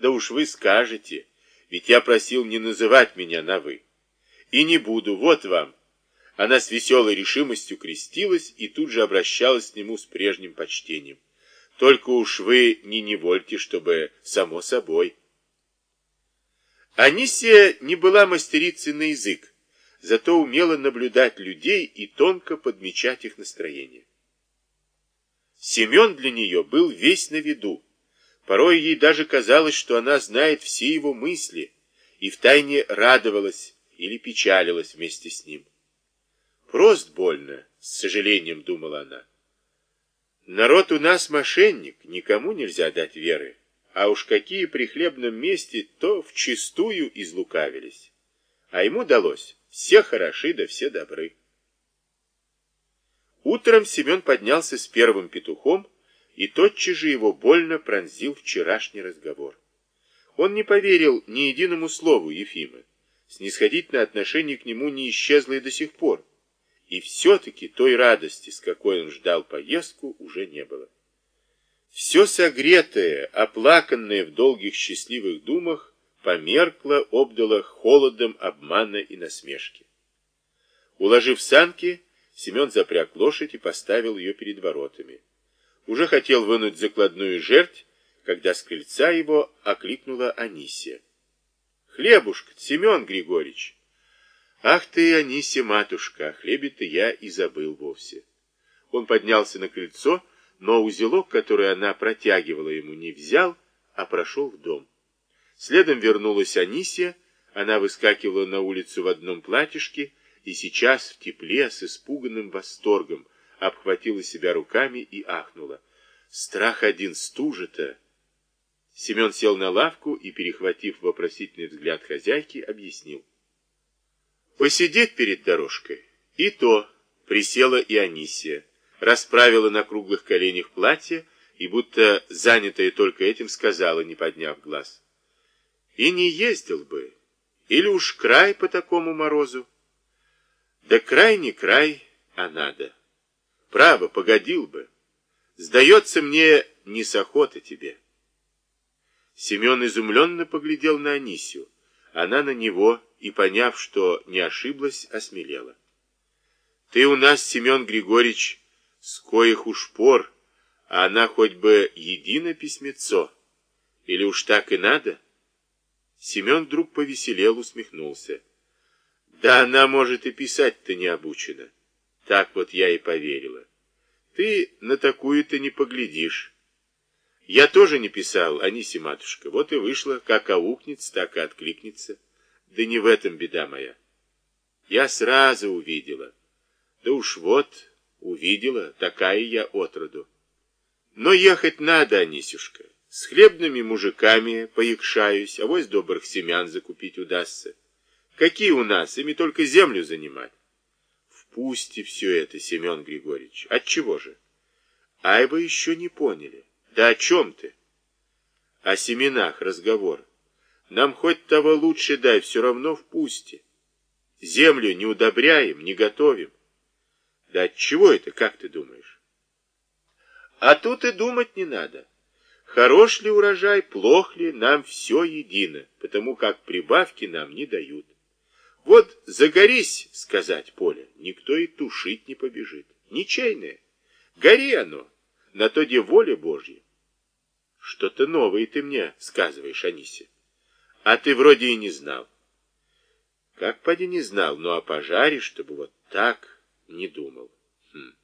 Да уж вы скажете, ведь я просил не называть меня на «вы». И не буду, вот вам. Она с веселой решимостью крестилась и тут же обращалась к нему с прежним почтением. Только уж вы не невольте, чтобы само собой. Анисия не была мастерицей на язык, зато умела наблюдать людей и тонко подмечать их настроение. Семен для нее был весь на виду. Порой ей даже казалось, что она знает все его мысли, и втайне радовалась или печалилась вместе с ним. Прост больно, с сожалением думала она. Народ у нас мошенник, никому нельзя дать веры, а уж какие при хлебном месте, то вчистую излукавились. А ему далось, все хороши да все добры. Утром Семен поднялся с первым петухом, и тотчас же его больно пронзил вчерашний разговор. Он не поверил ни единому слову Ефимы. Снисходительное отношение к нему не исчезло и до сих пор. И все-таки той радости, с какой он ждал поездку, уже не было. Все согретое, оплаканное в долгих счастливых думах, померкло, обдало холодом обмана и насмешки. Уложив санки, Семен запряг лошадь и поставил ее перед воротами. Уже хотел вынуть закладную жерть, когда с крыльца его окликнула Анисия. «Хлебушка, Семен Григорьевич!» «Ах ты, Анисия, матушка, о хлебе-то я и забыл вовсе». Он поднялся на крыльцо, но узелок, который она протягивала ему, не взял, а прошел в дом. Следом вернулась Анисия, она выскакивала на улицу в одном платьишке и сейчас в тепле с испуганным восторгом обхватила себя руками и ахнула. Страх один стужа-то! Семен сел на лавку и, перехватив вопросительный взгляд хозяйки, объяснил. Посидеть перед дорожкой. И то присела и Анисия, расправила на круглых коленях платье и, будто занятая только этим, сказала, не подняв глаз. И не ездил бы, или уж край по такому морозу. Да край не край, а надо. Право, погодил бы. Сдается мне, не с охоты тебе. Семен изумленно поглядел на Анисию. Она на него и, поняв, что не ошиблась, осмелела. Ты у нас, Семен Григорьевич, с коих уж пор, а она хоть бы едино письмецо. Или уж так и надо? Семен вдруг повеселел, усмехнулся. Да она, может, и писать-то не обучена. Так вот я и поверила. Ты на такую-то не поглядишь. Я тоже не писал, Аниси, матушка. Вот и вышло, как аукнется, так и откликнется. Да не в этом беда моя. Я сразу увидела. Да уж вот, увидела, такая я отроду. Но ехать надо, Анисюшка. С хлебными мужиками поякшаюсь, а вось добрых семян закупить удастся. Какие у нас, ими только землю занимать. Впусти все это, Семен Григорьевич. Отчего же? Ай, вы еще не поняли. Да о чем ты? О семенах разговор. Нам хоть того лучше дай, все равно впусти. Землю не удобряем, не готовим. Да от чего это, как ты думаешь? А тут и думать не надо. Хорош ли урожай, плох ли, нам все едино, потому как прибавки нам не дают. Вот загорись, сказать поле, никто и тушить не побежит. Ничейное. Гори оно, на то где воля Божья. Что-то новое ты мне сказываешь, Анисе. А ты вроде и не знал. Как поди не знал, но о пожаре, чтобы вот так не думал. Хм.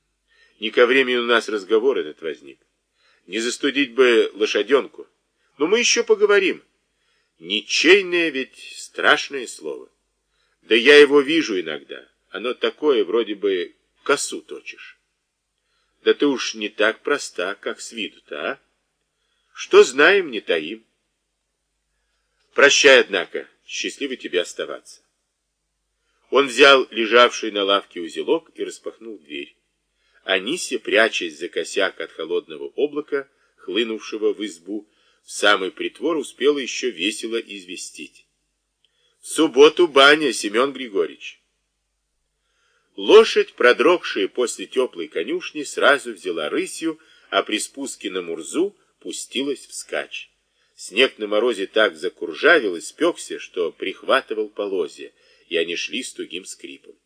Не ко времени у нас разговор этот возник. Не застудить бы лошаденку. Но мы еще поговорим. Ничейное ведь страшное слово. Да я его вижу иногда. Оно такое, вроде бы косу точишь. Да ты уж не так проста, как с виду-то, а? Что знаем, не таим. Прощай, однако, счастливо тебе оставаться. Он взял лежавший на лавке узелок и распахнул дверь. Анисия, прячась за косяк от холодного облака, хлынувшего в избу, в самый притвор успела еще весело известить. Субботу баня, Семен Григорьевич. Лошадь, продрогшая после теплой конюшни, сразу взяла рысью, а при спуске на Мурзу пустилась вскачь. Снег на морозе так закуржавил и спекся, что прихватывал полозья, и они шли с тугим скрипом.